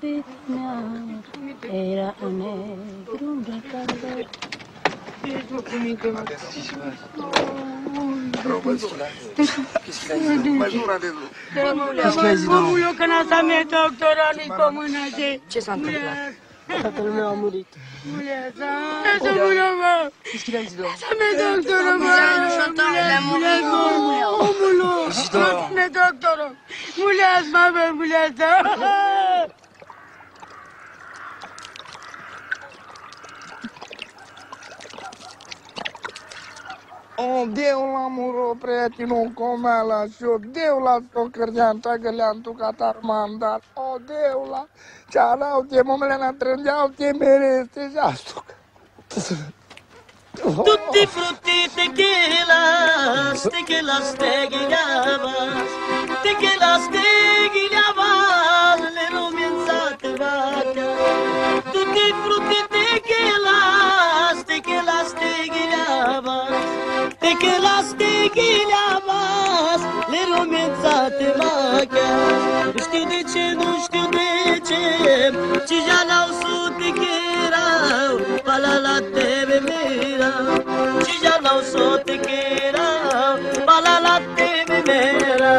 Era mea era negru îmbrăcată. Ești mă cum intră mă. Omul că n-a să mie doctorului pe mână de... Ce s-a întâmplat? Tatăl meu a murit. Muleața! Lasă mână, mă! Deschide-ai zidul. Lasă-mi doctorul, mă! Muleața, omul! Omul! Lasă-mi doctorul! Muleața, mă, muleața! Deu la muro, prietenul, comea la șiu, deu la stocărgean, tagă le-am tucat armandar, o deu la ce cearau, te mumele la trângeau, te mereste și astucă. Tutti frutti tequilas, tequilas tequilabas, tequilas tequilabas, le rumienza te vaca. Tutti frutti tequilas, știu de ce, nu știu de ce, ci già n-au su tequirau, pala la tebe mira, ci già n-au su tequirau, pala la tebe mira,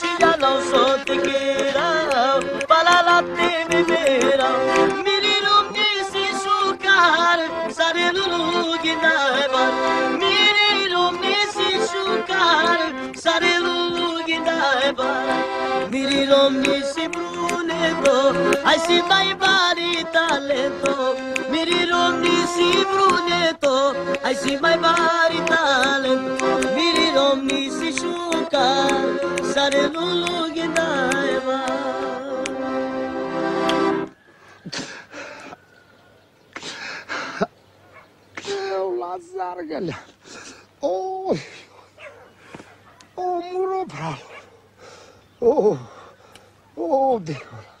ci già n-au su tequirau, pala la tebe mira, mirilo nisi shukar, sare lulu gidaibar, mirilo nisi shukar, sare lulu gidaibar, mirilo nisi bruneto, ai si mai vari talento, mirilo nisi bruneto, ai si mai vari talento, mirilo nisi shukar, sare lulu おおおって言。